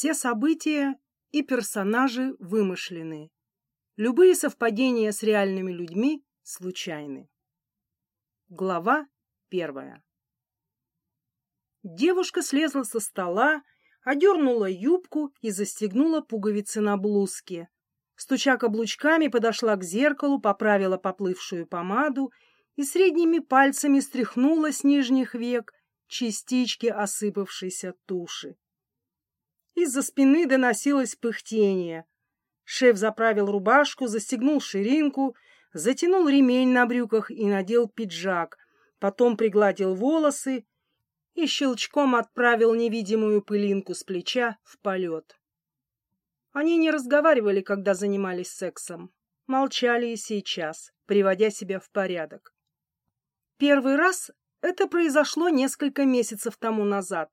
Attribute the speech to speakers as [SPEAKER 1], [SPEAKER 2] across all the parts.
[SPEAKER 1] Все события и персонажи вымышлены. Любые совпадения с реальными людьми случайны. Глава первая. Девушка слезла со стола, одернула юбку и застегнула пуговицы на блузке. Стуча каблучками, подошла к зеркалу, поправила поплывшую помаду и средними пальцами стряхнула с нижних век частички осыпавшейся туши. Из-за спины доносилось пыхтение. Шеф заправил рубашку, застегнул ширинку, затянул ремень на брюках и надел пиджак, потом пригладил волосы и щелчком отправил невидимую пылинку с плеча в полет. Они не разговаривали, когда занимались сексом, молчали и сейчас, приводя себя в порядок. Первый раз это произошло несколько месяцев тому назад.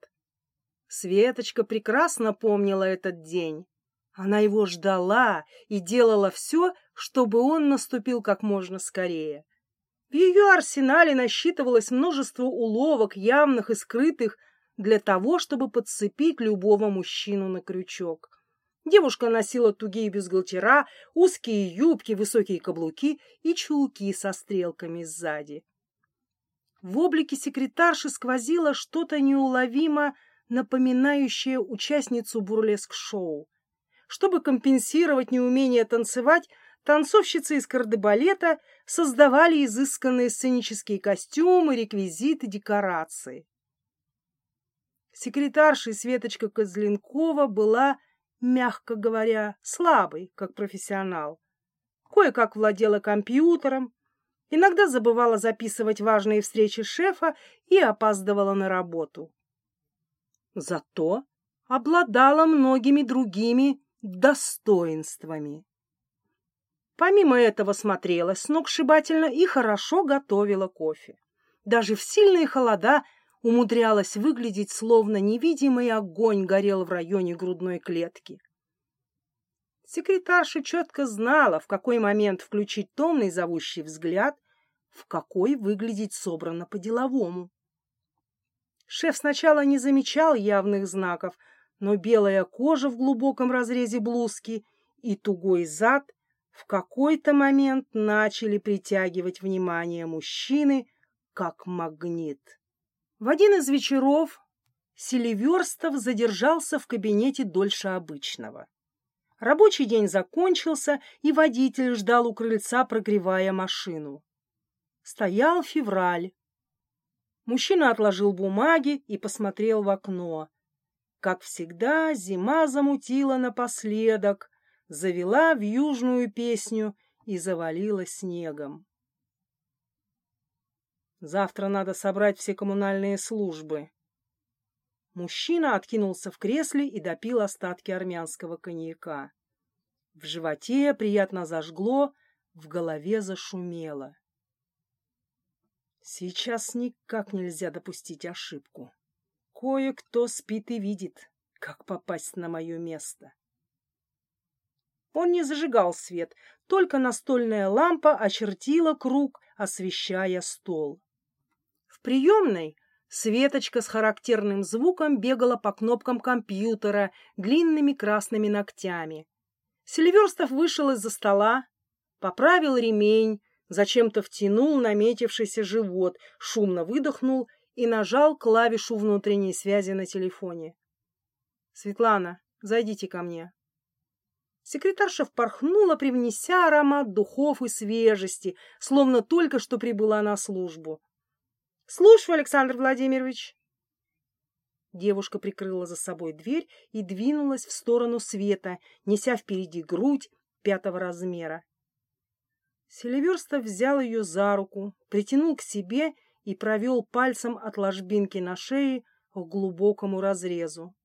[SPEAKER 1] Светочка прекрасно помнила этот день. Она его ждала и делала все, чтобы он наступил как можно скорее. В ее арсенале насчитывалось множество уловок, явных и скрытых, для того, чтобы подцепить любого мужчину на крючок. Девушка носила тугие бюстгальтера, узкие юбки, высокие каблуки и чулки со стрелками сзади. В облике секретарши сквозило что-то неуловимо напоминающее участницу бурлеск-шоу. Чтобы компенсировать неумение танцевать, танцовщицы из кардебалета создавали изысканные сценические костюмы, реквизиты, декорации. Секретарша Светочка Козленкова была, мягко говоря, слабой, как профессионал. Кое-как владела компьютером, иногда забывала записывать важные встречи шефа и опаздывала на работу. Зато обладала многими другими достоинствами. Помимо этого смотрела сногсшибательно и хорошо готовила кофе. Даже в сильные холода умудрялась выглядеть, словно невидимый огонь горел в районе грудной клетки. Секретарша четко знала, в какой момент включить томный зовущий взгляд, в какой выглядеть собрано по-деловому. Шеф сначала не замечал явных знаков, но белая кожа в глубоком разрезе блузки и тугой зад в какой-то момент начали притягивать внимание мужчины как магнит. В один из вечеров Селиверстов задержался в кабинете дольше обычного. Рабочий день закончился, и водитель ждал у крыльца, прогревая машину. Стоял февраль. Мужчина отложил бумаги и посмотрел в окно. Как всегда, зима замутила напоследок, завела в южную песню и завалила снегом. Завтра надо собрать все коммунальные службы. Мужчина откинулся в кресле и допил остатки армянского коньяка. В животе приятно зажгло, в голове зашумело. Сейчас никак нельзя допустить ошибку. Кое-кто спит и видит, как попасть на мое место. Он не зажигал свет, только настольная лампа очертила круг, освещая стол. В приемной Светочка с характерным звуком бегала по кнопкам компьютера длинными красными ногтями. Сильверстов вышел из-за стола, поправил ремень, зачем-то втянул наметившийся живот, шумно выдохнул и нажал клавишу внутренней связи на телефоне. «Светлана, зайдите ко мне». Секретарша впорхнула, привнеся аромат духов и свежести, словно только что прибыла на службу. — Слушаю, Александр Владимирович. Девушка прикрыла за собой дверь и двинулась в сторону света, неся впереди грудь пятого размера. Селиверстов взял ее за руку, притянул к себе и провел пальцем от ложбинки на шее к глубокому разрезу.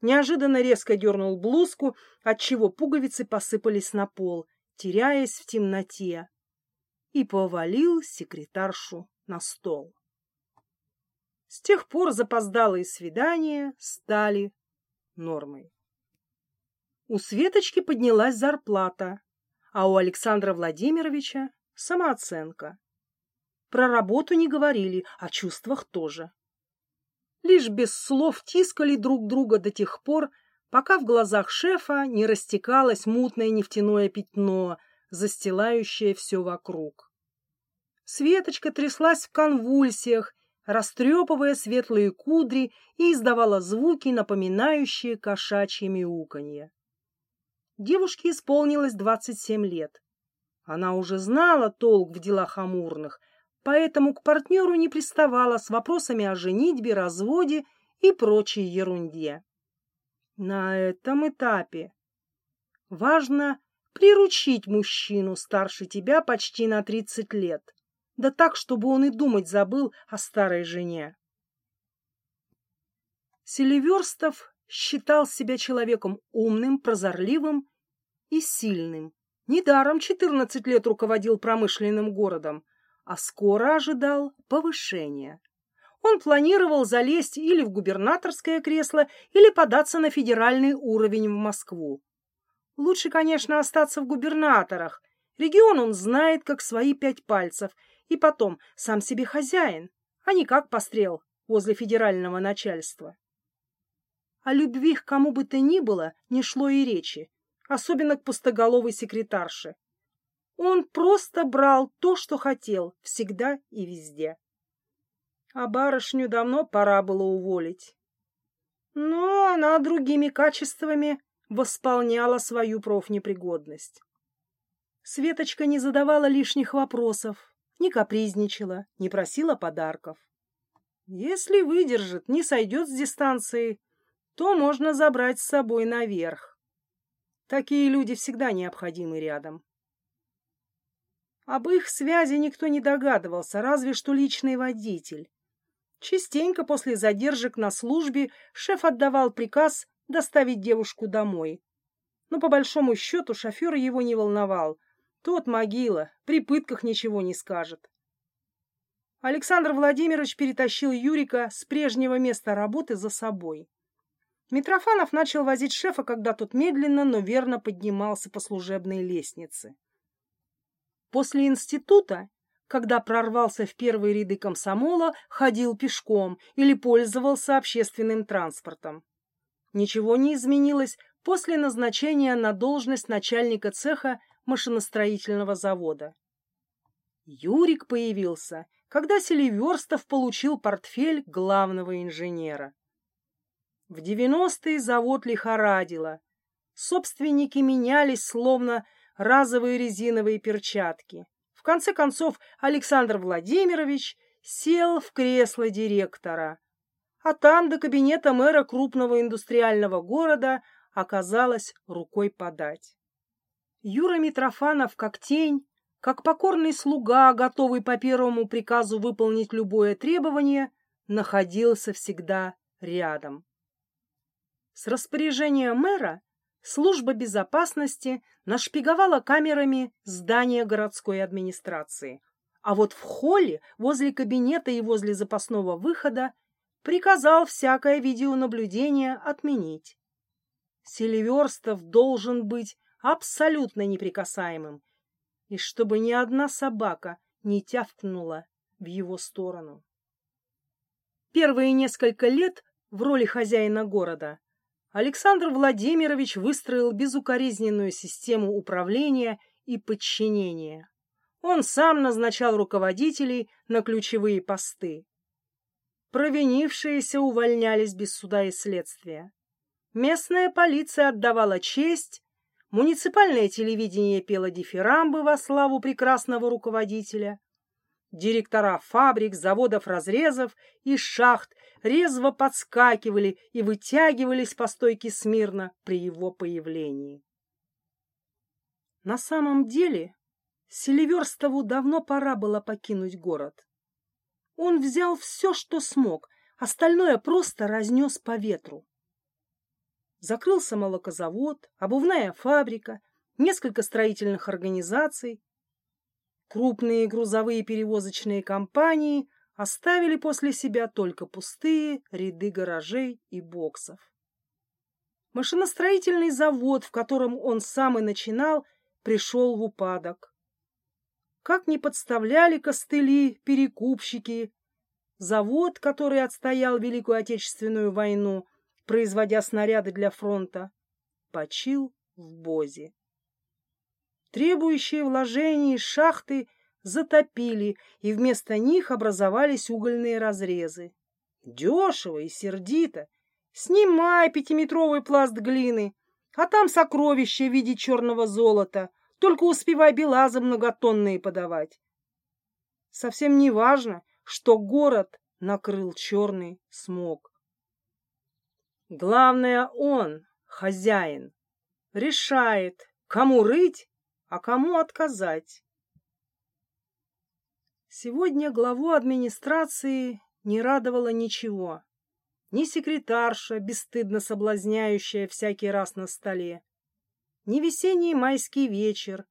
[SPEAKER 1] Неожиданно резко дернул блузку, отчего пуговицы посыпались на пол, теряясь в темноте, и повалил секретаршу на стол. С тех пор запоздалые свидания стали нормой. У Светочки поднялась зарплата, а у Александра Владимировича самооценка. Про работу не говорили, о чувствах тоже лишь без слов тискали друг друга до тех пор, пока в глазах шефа не растекалось мутное нефтяное пятно, застилающее все вокруг. Светочка тряслась в конвульсиях, растрепывая светлые кудри и издавала звуки, напоминающие кошачье мяуканье. Девушке исполнилось двадцать семь лет. Она уже знала толк в делах амурных, поэтому к партнеру не приставала с вопросами о женитьбе, разводе и прочей ерунде. На этом этапе важно приручить мужчину старше тебя почти на тридцать лет, да так, чтобы он и думать забыл о старой жене. Селиверстов считал себя человеком умным, прозорливым и сильным. Недаром четырнадцать лет руководил промышленным городом, а скоро ожидал повышения. Он планировал залезть или в губернаторское кресло, или податься на федеральный уровень в Москву. Лучше, конечно, остаться в губернаторах. Регион он знает, как свои пять пальцев, и потом сам себе хозяин, а не как пострел возле федерального начальства. О любви к кому бы то ни было не шло и речи, особенно к пустоголовой секретарше. Он просто брал то, что хотел, всегда и везде. А барышню давно пора было уволить. Но она другими качествами восполняла свою профнепригодность. Светочка не задавала лишних вопросов, не капризничала, не просила подарков. Если выдержит, не сойдет с дистанции, то можно забрать с собой наверх. Такие люди всегда необходимы рядом. Об их связи никто не догадывался, разве что личный водитель. Частенько после задержек на службе шеф отдавал приказ доставить девушку домой. Но по большому счету шофер его не волновал. Тот могила, при пытках ничего не скажет. Александр Владимирович перетащил Юрика с прежнего места работы за собой. Митрофанов начал возить шефа, когда тот медленно, но верно поднимался по служебной лестнице. После института, когда прорвался в первые ряды комсомола, ходил пешком или пользовался общественным транспортом. Ничего не изменилось после назначения на должность начальника цеха машиностроительного завода. Юрик появился, когда Селиверстов получил портфель главного инженера. В 90-е завод лихорадило. Собственники менялись, словно разовые резиновые перчатки. В конце концов, Александр Владимирович сел в кресло директора, а там до кабинета мэра крупного индустриального города оказалось рукой подать. Юра Митрофанов, как тень, как покорный слуга, готовый по первому приказу выполнить любое требование, находился всегда рядом. С распоряжения мэра служба безопасности нашпиговала камерами здание городской администрации, а вот в холле, возле кабинета и возле запасного выхода приказал всякое видеонаблюдение отменить. Селиверстов должен быть абсолютно неприкасаемым, и чтобы ни одна собака не тявкнула в его сторону. Первые несколько лет в роли хозяина города Александр Владимирович выстроил безукоризненную систему управления и подчинения. Он сам назначал руководителей на ключевые посты. Провинившиеся увольнялись без суда и следствия. Местная полиция отдавала честь, муниципальное телевидение пело дифирамбы во славу прекрасного руководителя, Директора фабрик, заводов, разрезов и шахт резво подскакивали и вытягивались по стойке смирно при его появлении. На самом деле, Селиверстову давно пора было покинуть город. Он взял все, что смог, остальное просто разнес по ветру. Закрылся молокозавод, обувная фабрика, несколько строительных организаций, Крупные грузовые перевозочные компании оставили после себя только пустые ряды гаражей и боксов. Машиностроительный завод, в котором он сам и начинал, пришел в упадок. Как ни подставляли костыли перекупщики, завод, который отстоял Великую Отечественную войну, производя снаряды для фронта, почил в Бозе. Требующие вложений шахты затопили, и вместо них образовались угольные разрезы. Дешево и сердито. Снимай пятиметровый пласт глины, а там сокровища в виде черного золота, только успевай белазы многотонные подавать. Совсем не важно, что город накрыл черный смог. Главное он, хозяин, решает, кому рыть, а кому отказать. Сегодня главу администрации не радовало ничего. Ни секретарша, бесстыдно соблазняющая всякий раз на столе, ни весенний майский вечер,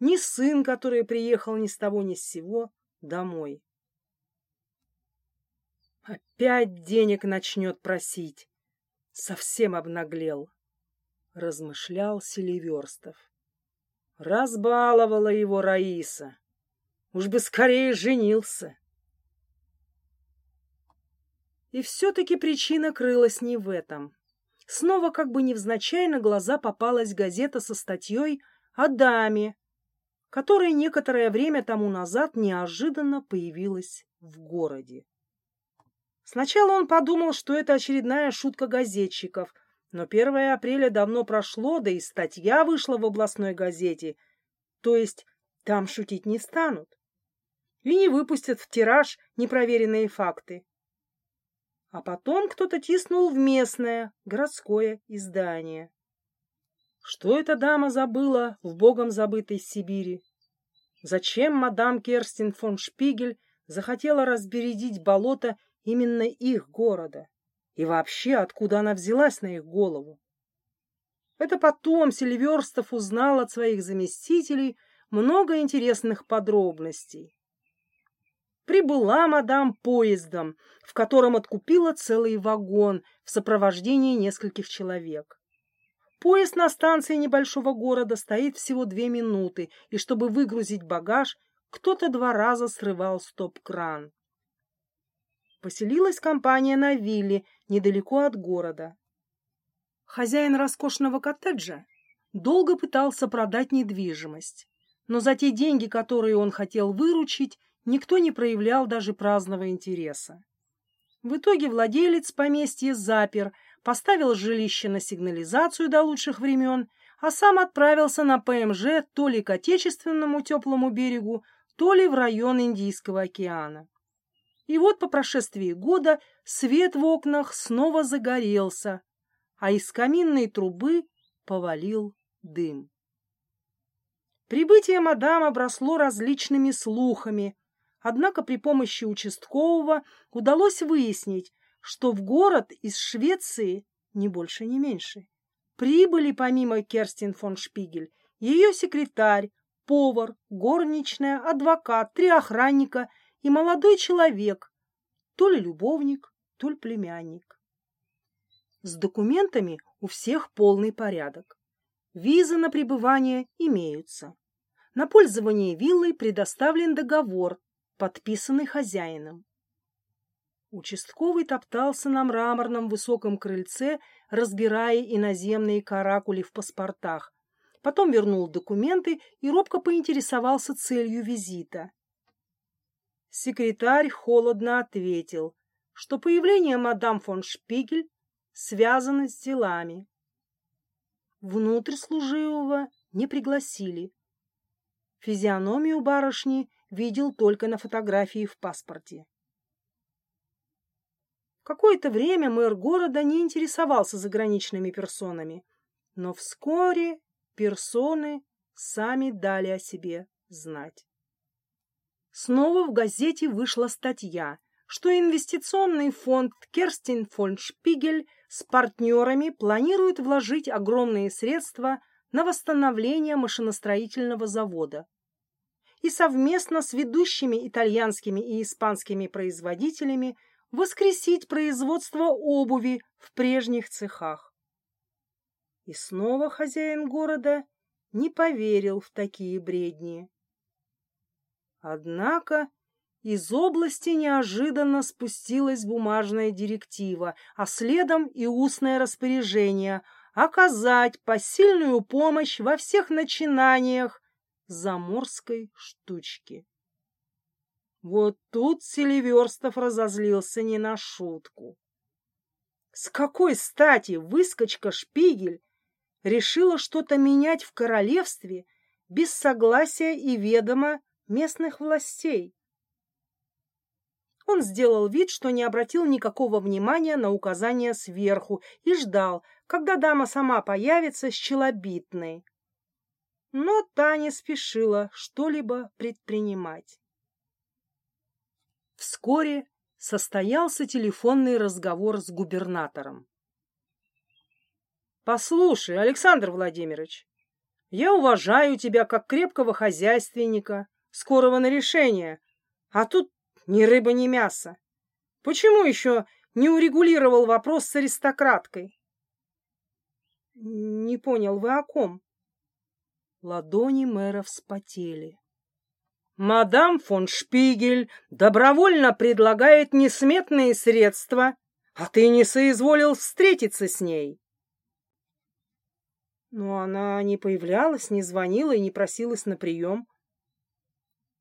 [SPEAKER 1] ни сын, который приехал ни с того ни с сего домой. Опять денег начнет просить. Совсем обнаглел, размышлял Селиверстов. Разбаловала его Раиса. Уж бы скорее женился. И все-таки причина крылась не в этом. Снова как бы невзначай на глаза попалась газета со статьей о даме, которая некоторое время тому назад неожиданно появилась в городе. Сначала он подумал, что это очередная шутка газетчиков, но 1 апреля давно прошло, да и статья вышла в областной газете, то есть там шутить не станут и не выпустят в тираж непроверенные факты. А потом кто-то тиснул в местное, городское издание. Что эта дама забыла в богом забытой Сибири? Зачем мадам Керстин фон Шпигель захотела разбередить болото именно их города? И вообще, откуда она взялась на их голову? Это потом Сильверстов узнал от своих заместителей много интересных подробностей прибыла мадам поездом, в котором откупила целый вагон в сопровождении нескольких человек. Поезд на станции небольшого города стоит всего две минуты, и чтобы выгрузить багаж, кто-то два раза срывал стоп-кран. Поселилась компания на вилле, недалеко от города. Хозяин роскошного коттеджа долго пытался продать недвижимость, но за те деньги, которые он хотел выручить, никто не проявлял даже праздного интереса. В итоге владелец поместья запер, поставил жилище на сигнализацию до лучших времен, а сам отправился на ПМЖ то ли к отечественному теплому берегу, то ли в район Индийского океана. И вот по прошествии года свет в окнах снова загорелся, а из каминной трубы повалил дым. Прибытие мадам обросло различными слухами, Однако при помощи участкового удалось выяснить, что в город из Швеции ни больше, ни меньше. Прибыли помимо Керстин фон Шпигель ее секретарь, повар, горничная, адвокат, три охранника и молодой человек, то ли любовник, то ли племянник. С документами у всех полный порядок. Визы на пребывание имеются. На пользование виллой предоставлен договор подписанный хозяином. Участковый топтался на мраморном высоком крыльце, разбирая иноземные каракули в паспортах. Потом вернул документы и робко поинтересовался целью визита. Секретарь холодно ответил, что появление мадам фон Шпигель связано с делами. Внутрь служивого не пригласили. Физиономию барышни видел только на фотографии в паспорте. Какое-то время мэр города не интересовался заграничными персонами, но вскоре персоны сами дали о себе знать. Снова в газете вышла статья, что инвестиционный фонд Керстин фон Шпигель с партнерами планирует вложить огромные средства на восстановление машиностроительного завода и совместно с ведущими итальянскими и испанскими производителями воскресить производство обуви в прежних цехах. И снова хозяин города не поверил в такие бредни. Однако из области неожиданно спустилась бумажная директива, а следом и устное распоряжение оказать посильную помощь во всех начинаниях заморской штучки. Вот тут Селиверстов разозлился не на шутку. С какой стати выскочка Шпигель решила что-то менять в королевстве без согласия и ведома местных властей? Он сделал вид, что не обратил никакого внимания на указания сверху и ждал, когда дама сама появится с челобитной. Но та не спешила что-либо предпринимать. Вскоре состоялся телефонный разговор с губернатором. «Послушай, Александр Владимирович, я уважаю тебя как крепкого хозяйственника, скорого на решение, а тут ни рыба, ни мясо. Почему еще не урегулировал вопрос с аристократкой? Не понял, вы о ком? Ладони мэра вспотели. Мадам фон Шпигель добровольно предлагает несметные средства, а ты не соизволил встретиться с ней. Но она не появлялась, не звонила и не просилась на прием.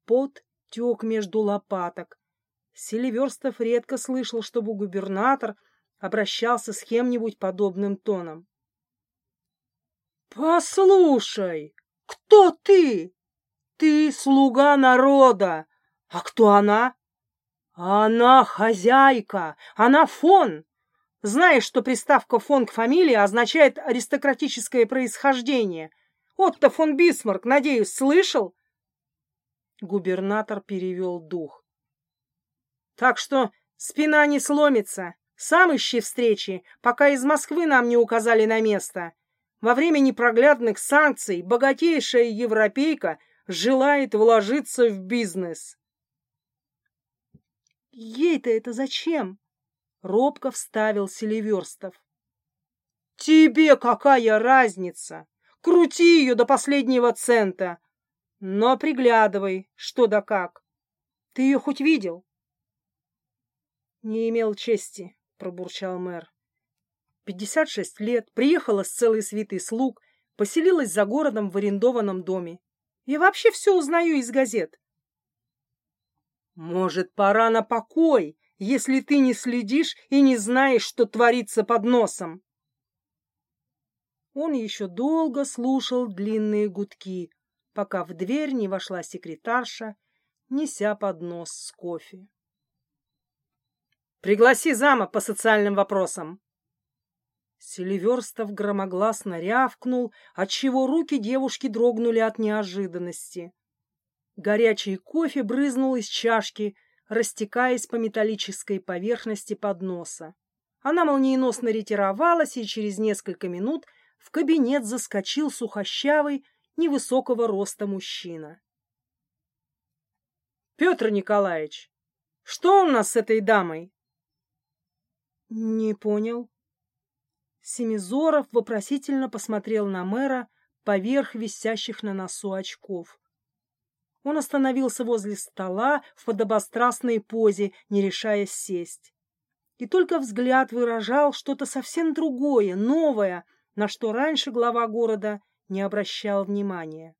[SPEAKER 1] Пот тек между лопаток. Селиверстов редко слышал, чтобы губернатор обращался с кем-нибудь подобным тоном. «Послушай, кто ты? Ты слуга народа. А кто она?» «Она хозяйка, она фон. Знаешь, что приставка фон к фамилии означает аристократическое происхождение? Отто фон Бисмарк, надеюсь, слышал?» Губернатор перевел дух. Так что спина не сломится. Сам ищи встречи, пока из Москвы нам не указали на место. Во время непроглядных санкций богатейшая европейка желает вложиться в бизнес. Ей-то это зачем? Робко вставил Селиверстов. Тебе какая разница? Крути ее до последнего цента. Но приглядывай, что да как. Ты ее хоть видел? Не имел чести, пробурчал мэр. Пятьдесят шесть лет, приехала с целой свитой слуг, поселилась за городом в арендованном доме. Я вообще все узнаю из газет. Может, пора на покой, если ты не следишь и не знаешь, что творится под носом. Он еще долго слушал длинные гудки, пока в дверь не вошла секретарша, неся поднос с кофе. Пригласи зама по социальным вопросам. Селиверстов громогласно рявкнул, отчего руки девушки дрогнули от неожиданности. Горячий кофе брызнул из чашки, растекаясь по металлической поверхности подноса. Она молниеносно ретировалась, и через несколько минут в кабинет заскочил сухощавый, невысокого роста мужчина. — Петр Николаевич, что у нас с этой дамой? Не понял. Семизоров вопросительно посмотрел на мэра поверх висящих на носу очков. Он остановился возле стола в подобострастной позе, не решаясь сесть. И только взгляд выражал что-то совсем другое, новое, на что раньше глава города не обращал внимания.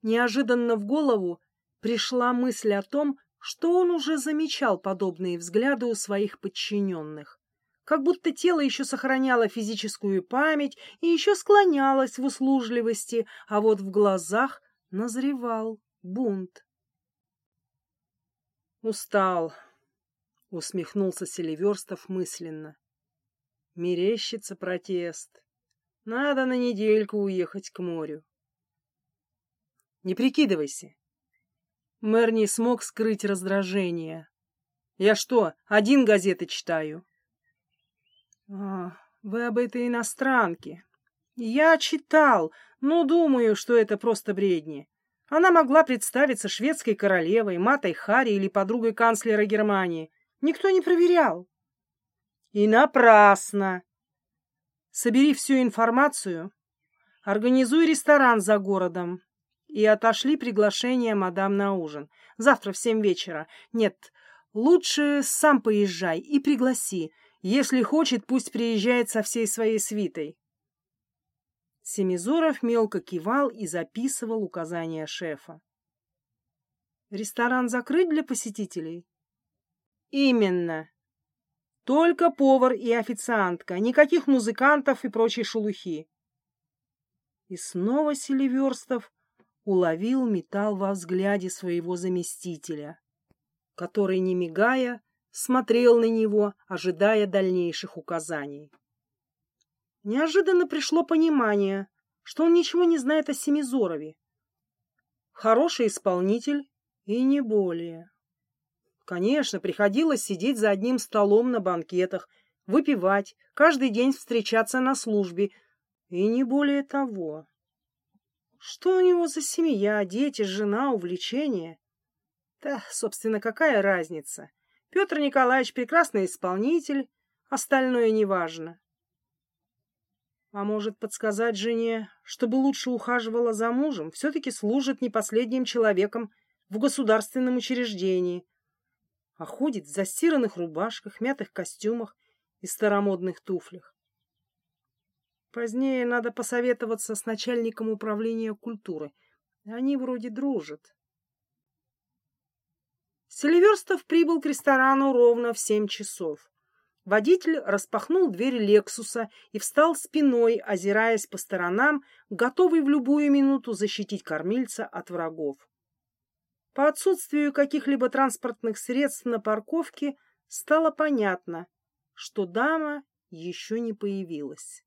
[SPEAKER 1] Неожиданно в голову пришла мысль о том, что он уже замечал подобные взгляды у своих подчиненных. Как будто тело еще сохраняло физическую память и еще склонялось в услужливости, а вот в глазах назревал бунт. «Устал», — усмехнулся Селиверстов мысленно. «Мерещится протест. Надо на недельку уехать к морю». «Не прикидывайся. Мэр не смог скрыть раздражение. «Я что, один газеты читаю?» А, «Вы об этой иностранке?» «Я читал, но думаю, что это просто бредни. Она могла представиться шведской королевой, матой Хари или подругой канцлера Германии. Никто не проверял». «И напрасно!» «Собери всю информацию, организуй ресторан за городом, и отошли приглашение мадам на ужин. Завтра в семь вечера. Нет, лучше сам поезжай и пригласи. Если хочет, пусть приезжает со всей своей свитой. Семизоров мелко кивал и записывал указания шефа. Ресторан закрыт для посетителей? Именно. Только повар и официантка, никаких музыкантов и прочей шелухи. И снова Селиверстов уловил металл во взгляде своего заместителя, который, не мигая, смотрел на него, ожидая дальнейших указаний. Неожиданно пришло понимание, что он ничего не знает о Семизорове. Хороший исполнитель и не более. Конечно, приходилось сидеть за одним столом на банкетах, выпивать, каждый день встречаться на службе, и не более того. Что у него за семья, дети, жена, увлечения? Да, собственно, какая разница? Петр Николаевич прекрасный исполнитель, остальное неважно. А может подсказать жене, чтобы лучше ухаживала за мужем, все-таки служит не последним человеком в государственном учреждении, а ходит в застиранных рубашках, мятых костюмах и старомодных туфлях. Позднее надо посоветоваться с начальником управления культуры. Они вроде дружат. Селиверстов прибыл к ресторану ровно в семь часов. Водитель распахнул дверь «Лексуса» и встал спиной, озираясь по сторонам, готовый в любую минуту защитить кормильца от врагов. По отсутствию каких-либо транспортных средств на парковке стало понятно, что дама еще не появилась.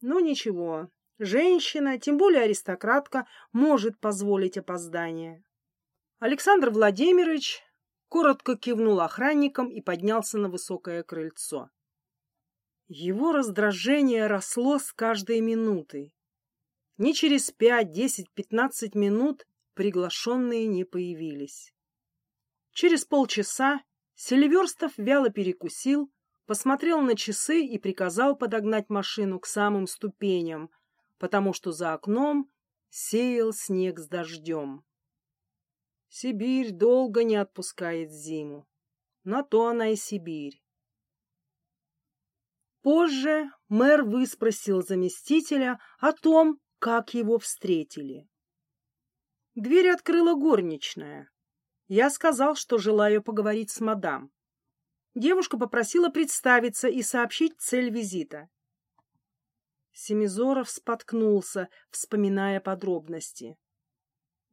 [SPEAKER 1] Ну ничего, женщина, тем более аристократка, может позволить опоздание. Александр Владимирович коротко кивнул охранникам и поднялся на высокое крыльцо. Его раздражение росло с каждой минутой. Не через пять, десять, пятнадцать минут приглашенные не появились. Через полчаса Селиверстов вяло перекусил, посмотрел на часы и приказал подогнать машину к самым ступеням, потому что за окном сеял снег с дождем. Сибирь долго не отпускает зиму. На то она и Сибирь. Позже мэр выспросил заместителя о том, как его встретили. Дверь открыла горничная. Я сказал, что желаю поговорить с мадам. Девушка попросила представиться и сообщить цель визита. Семизоров споткнулся, вспоминая подробности.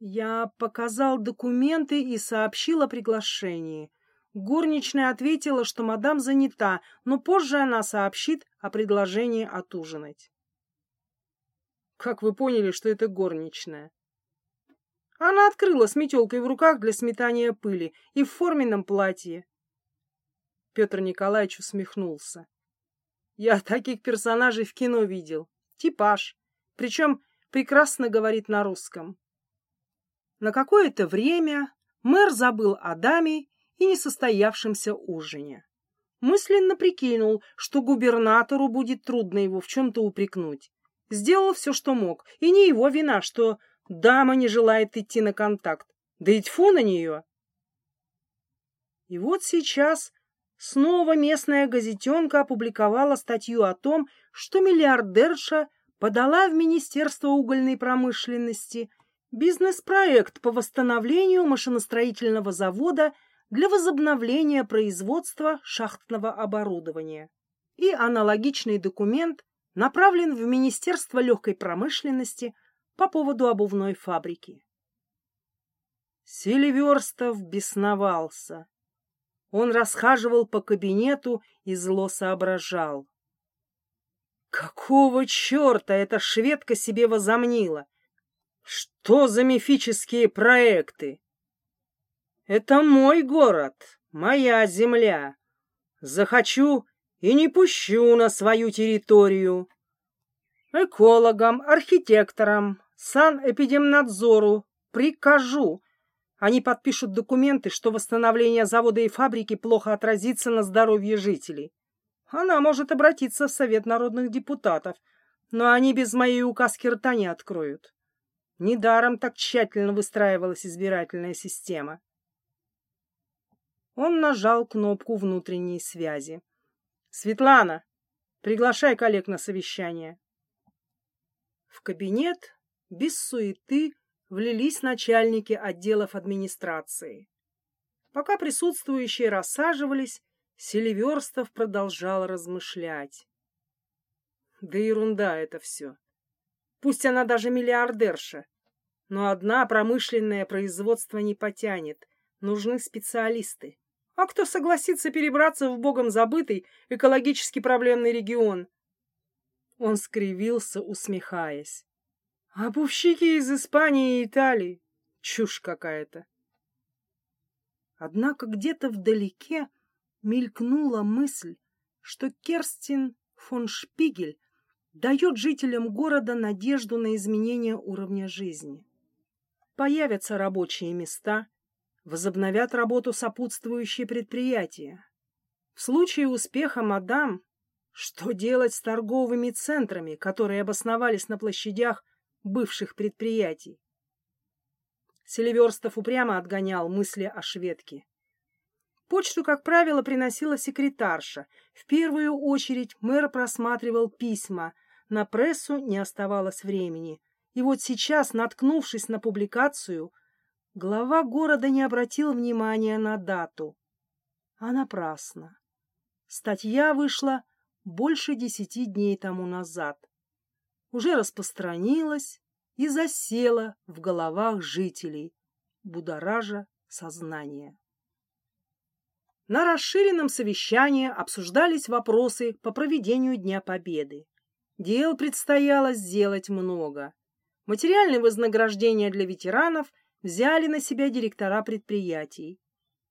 [SPEAKER 1] Я показал документы и сообщил о приглашении. Горничная ответила, что мадам занята, но позже она сообщит о предложении отужинать. Как вы поняли, что это горничная? Она открыла с метелкой в руках для сметания пыли и в форменном платье. Петр Николаевич усмехнулся. Я таких персонажей в кино видел. Типаж. Причем прекрасно говорит на русском. На какое-то время мэр забыл о даме и несостоявшемся ужине. Мысленно прикинул, что губернатору будет трудно его в чем-то упрекнуть. Сделал все, что мог, и не его вина, что Дама не желает идти на контакт. Да и тьфу на нее. И вот сейчас снова местная газетенка опубликовала статью о том, что миллиардерша подала в Министерство угольной промышленности бизнес-проект по восстановлению машиностроительного завода для возобновления производства шахтного оборудования. И аналогичный документ направлен в Министерство легкой промышленности по поводу обувной фабрики. Селиверстов бесновался. Он расхаживал по кабинету и зло соображал. Какого черта эта шведка себе возомнила? Что за мифические проекты? Это мой город, моя земля. Захочу и не пущу на свою территорию экологам, архитекторам, санэпидемнадзору прикажу. Они подпишут документы, что восстановление завода и фабрики плохо отразится на здоровье жителей. Она может обратиться в Совет народных депутатов, но они без моей указки рта не откроют. Недаром так тщательно выстраивалась избирательная система. Он нажал кнопку внутренней связи. «Светлана, приглашай коллег на совещание». В кабинет без суеты влились начальники отделов администрации. Пока присутствующие рассаживались, Селиверстов продолжал размышлять. Да ерунда это все. Пусть она даже миллиардерша, но одна промышленное производство не потянет. Нужны специалисты. А кто согласится перебраться в богом забытый экологически проблемный регион? Он скривился, усмехаясь. Обувщики из Испании и Италии. Чушь какая-то. Однако где-то вдалеке мелькнула мысль, что Керстин фон Шпигель дает жителям города надежду на изменение уровня жизни. Появятся рабочие места, возобновят работу сопутствующие предприятия. В случае успеха мадам, что делать с торговыми центрами, которые обосновались на площадях бывших предприятий? Селиверстов упрямо отгонял мысли о шведке. Почту, как правило, приносила секретарша. В первую очередь мэр просматривал письма. На прессу не оставалось времени. И вот сейчас, наткнувшись на публикацию, глава города не обратил внимания на дату. А напрасно. Статья вышла больше десяти дней тому назад. Уже распространилась и засела в головах жителей, будоража сознание. На расширенном совещании обсуждались вопросы по проведению Дня Победы. Дел предстояло сделать много. Материальное вознаграждение для ветеранов взяли на себя директора предприятий.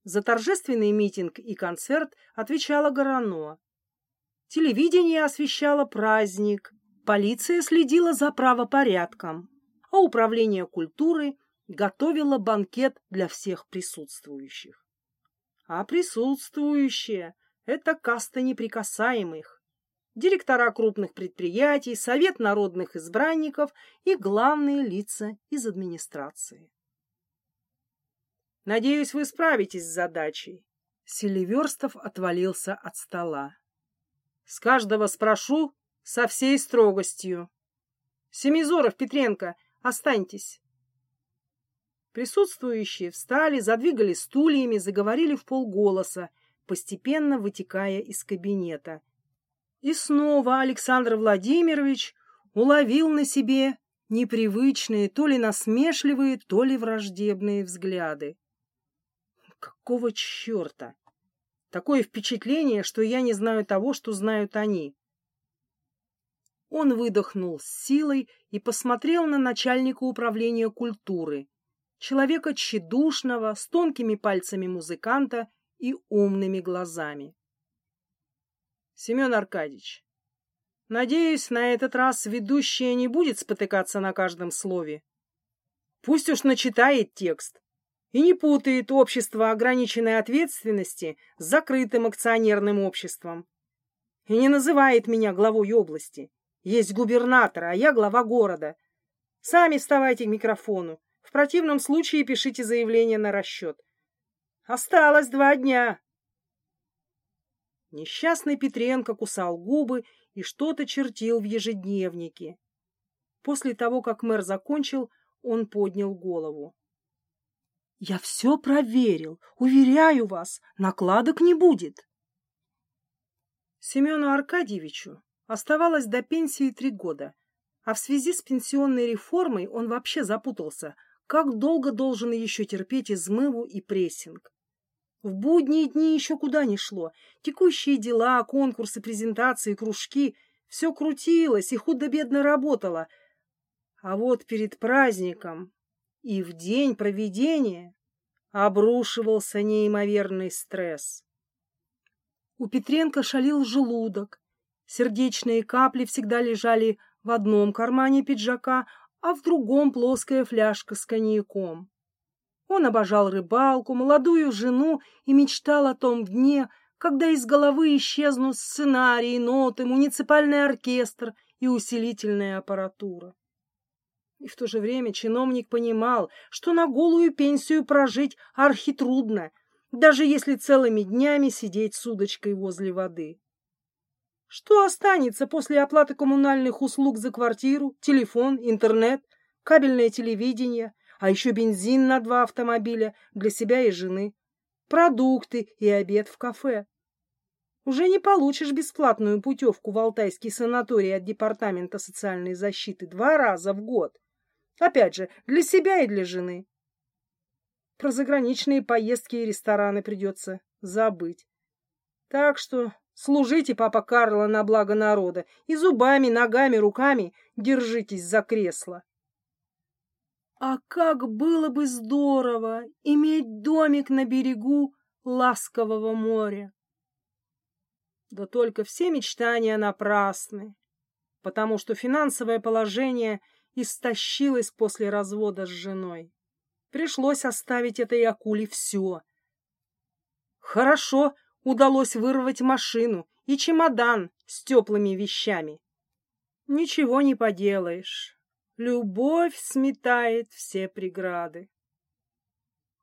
[SPEAKER 1] За торжественный митинг и концерт отвечала Горано. Телевидение освещало праздник, полиция следила за правопорядком, а управление культуры готовило банкет для всех присутствующих. А присутствующие – это каста неприкасаемых. Директора крупных предприятий, совет народных избранников и главные лица из администрации. Надеюсь, вы справитесь с задачей. Селиверстов отвалился от стола. С каждого спрошу со всей строгостью. Семизоров, Петренко, останьтесь. Присутствующие встали, задвигали стульями, заговорили в полголоса, постепенно вытекая из кабинета. И снова Александр Владимирович уловил на себе непривычные, то ли насмешливые, то ли враждебные взгляды. Какого черта? Такое впечатление, что я не знаю того, что знают они. Он выдохнул с силой и посмотрел на начальника управления культуры, человека тщедушного, с тонкими пальцами музыканта и умными глазами. Семен Аркадьевич, надеюсь, на этот раз ведущая не будет спотыкаться на каждом слове. Пусть уж начитает текст и не путает общество ограниченной ответственности с закрытым акционерным обществом. И не называет меня главой области. Есть губернатор, а я глава города. Сами вставайте к микрофону в противном случае пишите заявление на расчет. Осталось два дня. Несчастный Петренко кусал губы и что-то чертил в ежедневнике. После того, как мэр закончил, он поднял голову. «Я все проверил. Уверяю вас, накладок не будет». Семену Аркадьевичу оставалось до пенсии три года, а в связи с пенсионной реформой он вообще запутался – как долго должен еще терпеть измыву и прессинг? В будние дни еще куда ни шло. Текущие дела, конкурсы, презентации, кружки — все крутилось и худо-бедно работало. А вот перед праздником и в день проведения обрушивался неимоверный стресс. У Петренко шалил желудок. Сердечные капли всегда лежали в одном кармане пиджака, а в другом плоская фляжка с коньяком. Он обожал рыбалку, молодую жену и мечтал о том дне, когда из головы исчезнут сценарии, ноты, муниципальный оркестр и усилительная аппаратура. И в то же время чиновник понимал, что на голую пенсию прожить архитрудно, даже если целыми днями сидеть с удочкой возле воды. Что останется после оплаты коммунальных услуг за квартиру, телефон, интернет, кабельное телевидение, а еще бензин на два автомобиля для себя и жены, продукты и обед в кафе? Уже не получишь бесплатную путевку в Алтайский санаторий от Департамента социальной защиты два раза в год. Опять же, для себя и для жены. Про заграничные поездки и рестораны придется забыть. Так что служите, папа Карло, на благо народа, и зубами, ногами, руками держитесь за кресло. А как было бы здорово иметь домик на берегу ласкового моря! Да только все мечтания напрасны, потому что финансовое положение истощилось после развода с женой. Пришлось оставить этой акуле все. Хорошо удалось вырвать машину и чемодан с теплыми вещами. Ничего не поделаешь. Любовь сметает все преграды.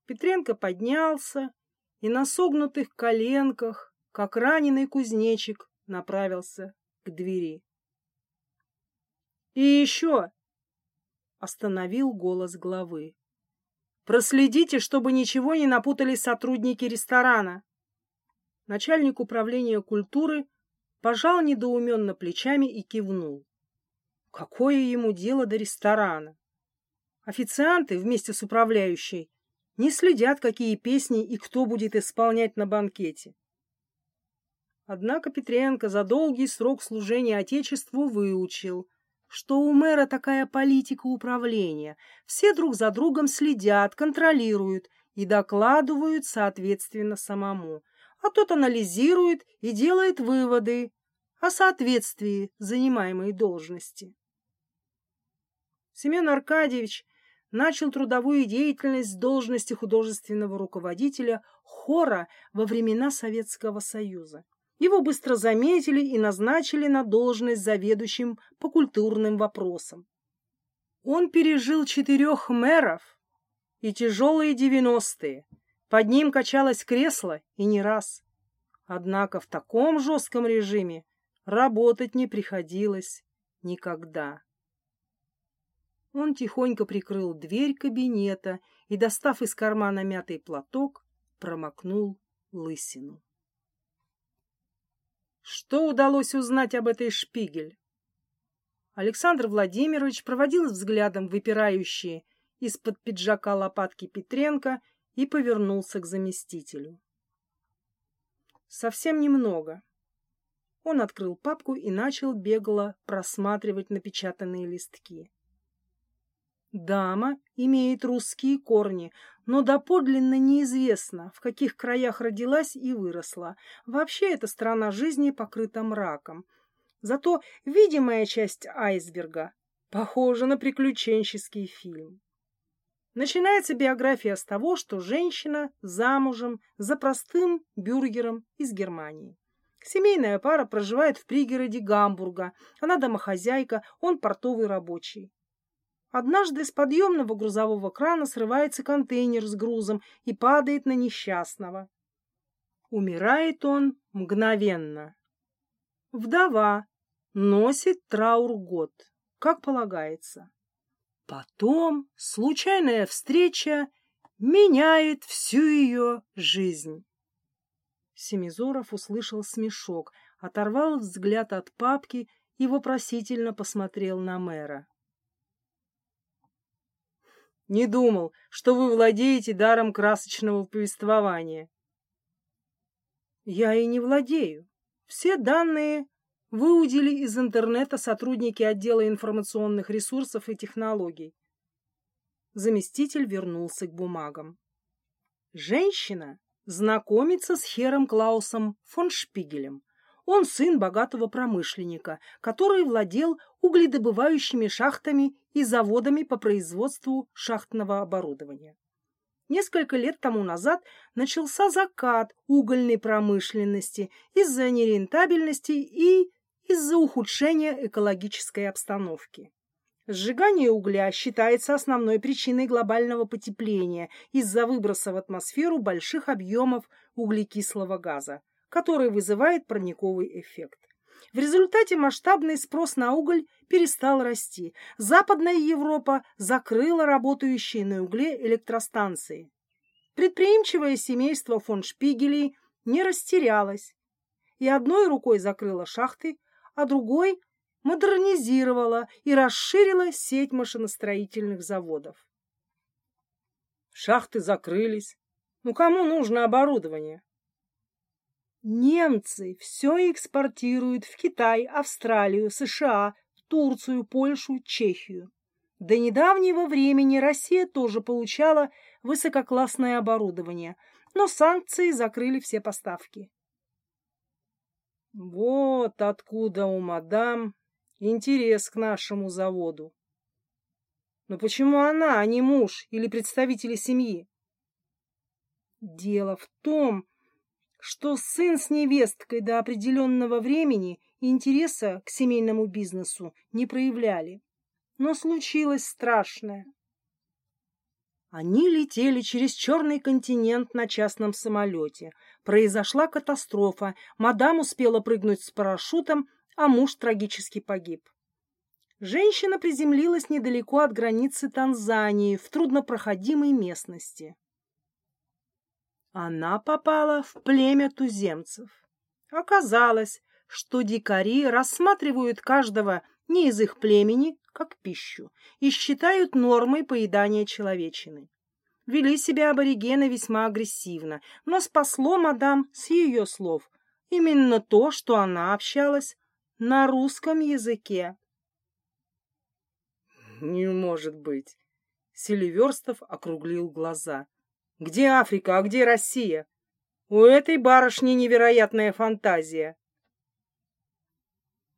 [SPEAKER 1] Петренко поднялся и на согнутых коленках, как раненый кузнечик, направился к двери. И еще остановил голос главы. Проследите, чтобы ничего не напутали сотрудники ресторана. Начальник управления культуры пожал недоуменно плечами и кивнул. Какое ему дело до ресторана? Официанты вместе с управляющей не следят, какие песни и кто будет исполнять на банкете. Однако Петренко за долгий срок служения Отечеству выучил, что у мэра такая политика управления. Все друг за другом следят, контролируют и докладывают соответственно самому. А тот анализирует и делает выводы о соответствии занимаемой должности. Семен Аркадьевич начал трудовую деятельность с должности художественного руководителя хора во времена Советского Союза. Его быстро заметили и назначили на должность заведующим по культурным вопросам. Он пережил четырех мэров и тяжелые девяностые. Под ним качалось кресло и не раз. Однако в таком жестком режиме работать не приходилось никогда. Он тихонько прикрыл дверь кабинета и, достав из кармана мятый платок, промокнул лысину. Что удалось узнать об этой шпигель? Александр Владимирович проводил взглядом выпирающие из-под пиджака лопатки Петренко и повернулся к заместителю. Совсем немного. Он открыл папку и начал бегло просматривать напечатанные листки. Дама имеет русские корни, но доподлинно неизвестно, в каких краях родилась и выросла. Вообще эта страна жизни покрыта мраком. Зато видимая часть айсберга похожа на приключенческий фильм. Начинается биография с того, что женщина замужем за простым бюргером из Германии. Семейная пара проживает в пригороде Гамбурга. Она домохозяйка, он портовый рабочий. Однажды с подъемного грузового крана срывается контейнер с грузом и падает на несчастного. Умирает он мгновенно. Вдова носит траур год, как полагается. Потом случайная встреча меняет всю ее жизнь. Семизоров услышал смешок, оторвал взгляд от папки и вопросительно посмотрел на мэра. Не думал, что вы владеете даром красочного повествования. Я и не владею. Все данные выудили из интернета сотрудники отдела информационных ресурсов и технологий. Заместитель вернулся к бумагам. Женщина знакомится с Хером Клаусом фон Шпигелем, он сын богатого промышленника, который владел угледобывающими шахтами и заводами по производству шахтного оборудования. Несколько лет тому назад начался закат угольной промышленности из-за нерентабельности и из-за ухудшения экологической обстановки. Сжигание угля считается основной причиной глобального потепления из-за выброса в атмосферу больших объемов углекислого газа, который вызывает парниковый эффект. В результате масштабный спрос на уголь перестал расти. Западная Европа закрыла работающие на угле электростанции. Предприимчивое семейство фон Шпигелей не растерялось и одной рукой закрыла шахты, а другой модернизировала и расширила сеть машиностроительных заводов. Шахты закрылись. Ну кому нужно оборудование? Немцы все экспортируют в Китай, Австралию, США, Турцию, Польшу, Чехию. До недавнего времени Россия тоже получала высококлассное оборудование, но санкции закрыли все поставки. Вот откуда у мадам интерес к нашему заводу. Но почему она, а не муж или представители семьи? Дело в том, что сын с невесткой до определенного времени интереса к семейному бизнесу не проявляли. Но случилось страшное. Они летели через черный континент на частном самолете. Произошла катастрофа. Мадам успела прыгнуть с парашютом, а муж трагически погиб. Женщина приземлилась недалеко от границы Танзании, в труднопроходимой местности. Она попала в племя туземцев. Оказалось, что дикари рассматривают каждого не из их племени, как пищу, и считают нормой поедания человечины. Вели себя аборигены весьма агрессивно, но спасло мадам с ее слов именно то, что она общалась на русском языке. «Не может быть!» Селиверстов округлил глаза. Где Африка, а где Россия? У этой барышни невероятная фантазия.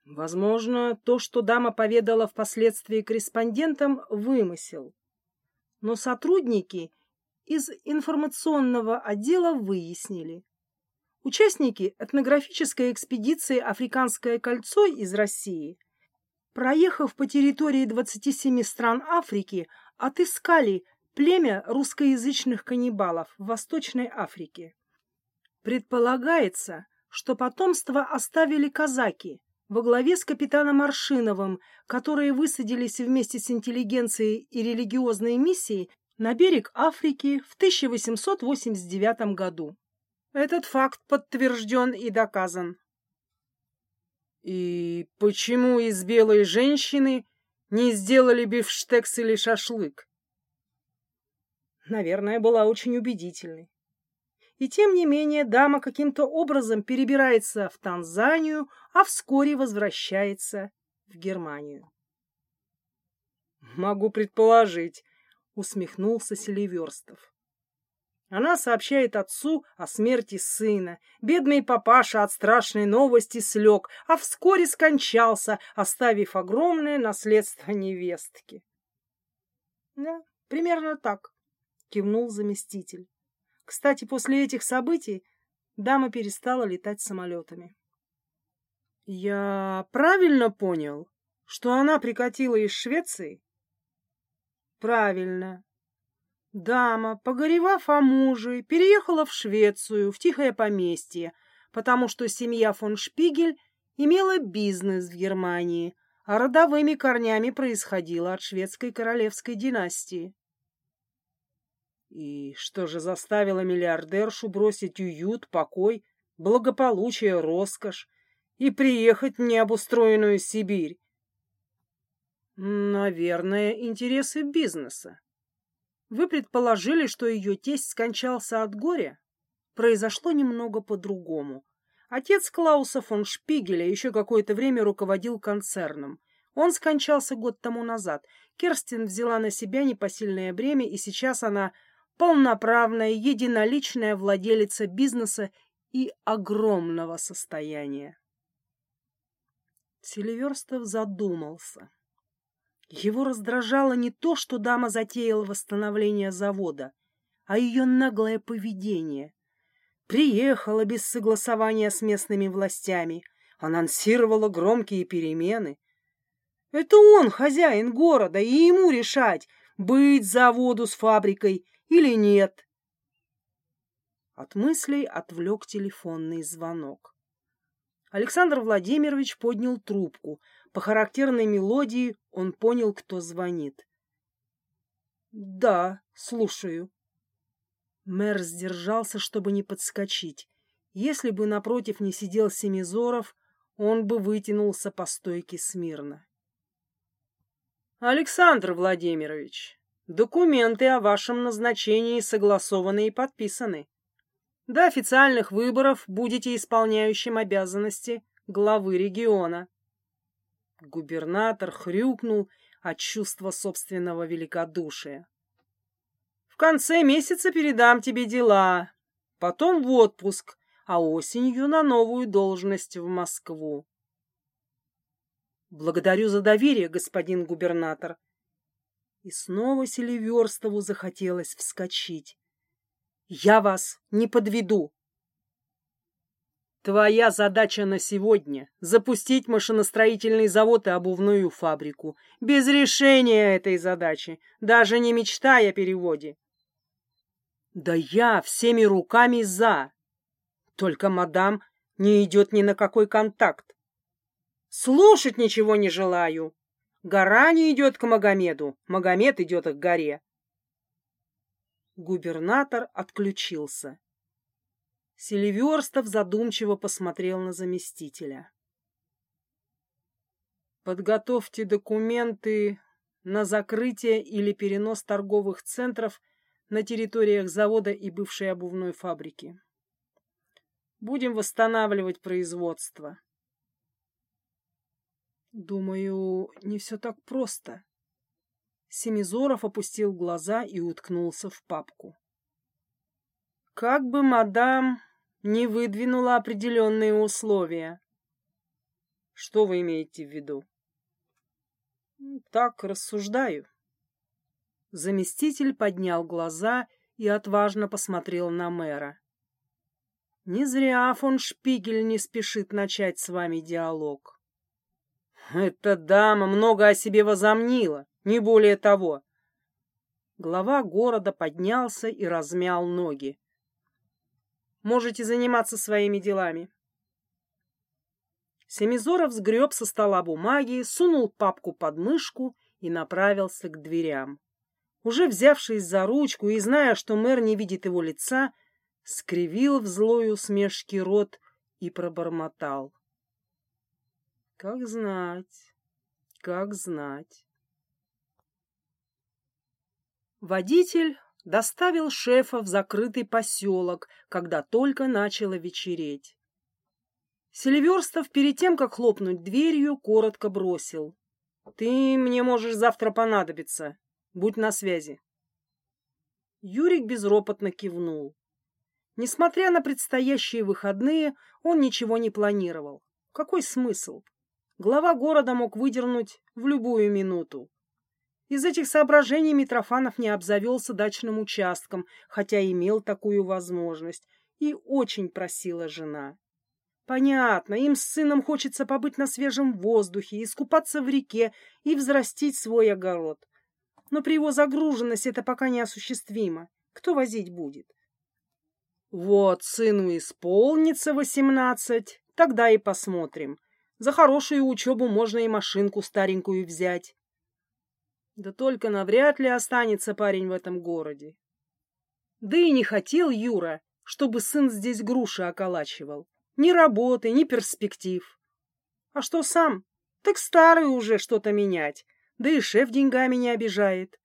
[SPEAKER 1] Возможно, то, что дама поведала впоследствии корреспондентам, вымысел. Но сотрудники из информационного отдела выяснили. Участники этнографической экспедиции «Африканское кольцо» из России, проехав по территории 27 стран Африки, отыскали племя русскоязычных каннибалов в Восточной Африке. Предполагается, что потомство оставили казаки во главе с капитаном Аршиновым, которые высадились вместе с интеллигенцией и религиозной миссией на берег Африки в 1889 году. Этот факт подтвержден и доказан. И почему из белой женщины не сделали бифштекс или шашлык? наверное, была очень убедительной. И тем не менее дама каким-то образом перебирается в Танзанию, а вскоре возвращается в Германию. «Могу предположить», — усмехнулся Селиверстов. Она сообщает отцу о смерти сына. Бедный папаша от страшной новости слег, а вскоре скончался, оставив огромное наследство невестки. Да, примерно так кивнул заместитель. Кстати, после этих событий дама перестала летать самолетами. Я правильно понял, что она прикатила из Швеции? Правильно. Дама, погоревав о муже, переехала в Швецию, в тихое поместье, потому что семья фон Шпигель имела бизнес в Германии, а родовыми корнями происходила от шведской королевской династии. И что же заставило миллиардершу бросить уют, покой, благополучие, роскошь и приехать в необустроенную Сибирь? Наверное, интересы бизнеса. Вы предположили, что ее тесть скончался от горя? Произошло немного по-другому. Отец Клауса фон Шпигеля еще какое-то время руководил концерном. Он скончался год тому назад. Керстин взяла на себя непосильное бремя, и сейчас она полноправная единоличная владелица бизнеса и огромного состояния. Селиверстов задумался. Его раздражало не то, что дама затеяла восстановление завода, а ее наглое поведение. Приехала без согласования с местными властями, анонсировала громкие перемены. Это он хозяин города, и ему решать, быть заводу с фабрикой или нет. От мыслей отвлек телефонный звонок. Александр Владимирович поднял трубку. По характерной мелодии он понял, кто звонит. «Да, слушаю». Мэр сдержался, чтобы не подскочить. Если бы напротив не сидел Семизоров, он бы вытянулся по стойке смирно. Александр Владимирович, документы о вашем назначении согласованы и подписаны. До официальных выборов будете исполняющим обязанности главы региона. Губернатор хрюкнул от чувства собственного великодушия. В конце месяца передам тебе дела, потом в отпуск, а осенью на новую должность в Москву. Благодарю за доверие, господин губернатор. И снова Селиверстову захотелось вскочить. Я вас не подведу. Твоя задача на сегодня — запустить машиностроительный завод и обувную фабрику. Без решения этой задачи, даже не мечтая о переводе. Да я всеми руками за. Только мадам не идет ни на какой контакт. Слушать ничего не желаю. Гора не идет к Магомеду, Магомед идет к горе. Губернатор отключился. Селиверстов задумчиво посмотрел на заместителя. Подготовьте документы на закрытие или перенос торговых центров на территориях завода и бывшей обувной фабрики. Будем восстанавливать производство. Думаю, не все так просто. Семизоров опустил глаза и уткнулся в папку. Как бы мадам не выдвинула определенные условия. Что вы имеете в виду? Так рассуждаю. Заместитель поднял глаза и отважно посмотрел на мэра. Не зря фон Шпигель не спешит начать с вами диалог. Эта дама много о себе возомнила, не более того. Глава города поднялся и размял ноги. Можете заниматься своими делами. Семизоров сгреб со стола бумаги, сунул папку под мышку и направился к дверям. Уже взявшись за ручку и зная, что мэр не видит его лица, скривил в злой усмешке рот и пробормотал. Как знать, как знать. Водитель доставил шефа в закрытый поселок, когда только начало вечереть. Селиверстов перед тем, как хлопнуть дверью, коротко бросил. «Ты мне можешь завтра понадобиться. Будь на связи». Юрик безропотно кивнул. Несмотря на предстоящие выходные, он ничего не планировал. Какой смысл? глава города мог выдернуть в любую минуту. Из этих соображений Митрофанов не обзавелся дачным участком, хотя имел такую возможность, и очень просила жена. Понятно, им с сыном хочется побыть на свежем воздухе, искупаться в реке и взрастить свой огород. Но при его загруженности это пока неосуществимо. Кто возить будет? Вот сыну исполнится восемнадцать, тогда и посмотрим. За хорошую учебу можно и машинку старенькую взять. Да только навряд ли останется парень в этом городе. Да и не хотел Юра, чтобы сын здесь груши околачивал. Ни работы, ни перспектив. А что сам? Так старый уже что-то менять. Да и шеф деньгами не обижает.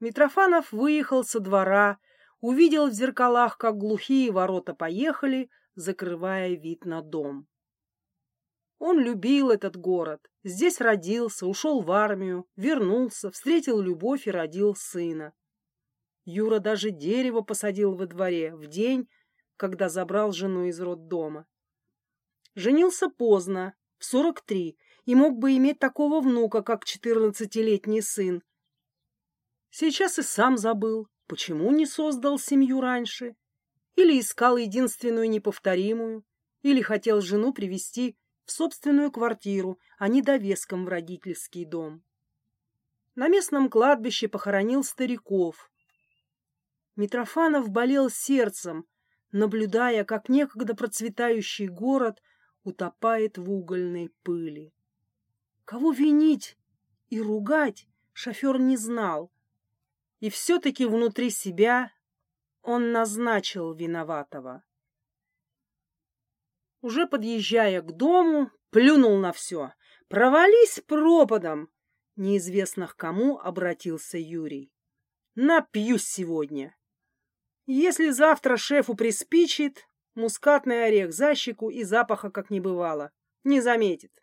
[SPEAKER 1] Митрофанов выехал со двора, увидел в зеркалах, как глухие ворота поехали, закрывая вид на дом. Он любил этот город, здесь родился, ушел в армию, вернулся, встретил любовь и родил сына. Юра даже дерево посадил во дворе в день, когда забрал жену из роддома. Женился поздно, в сорок три, и мог бы иметь такого внука, как четырнадцатилетний сын. Сейчас и сам забыл, почему не создал семью раньше, или искал единственную неповторимую, или хотел жену привести в собственную квартиру, а не довеском в родительский дом. На местном кладбище похоронил стариков. Митрофанов болел сердцем, наблюдая, как некогда процветающий город утопает в угольной пыли. Кого винить и ругать шофер не знал. И все-таки внутри себя он назначил виноватого. Уже подъезжая к дому, плюнул на все. «Провались пропадом!» Неизвестно к кому обратился Юрий. «Напьюсь сегодня. Если завтра шефу приспичит, мускатный орех за щеку и запаха как не бывало. Не заметит.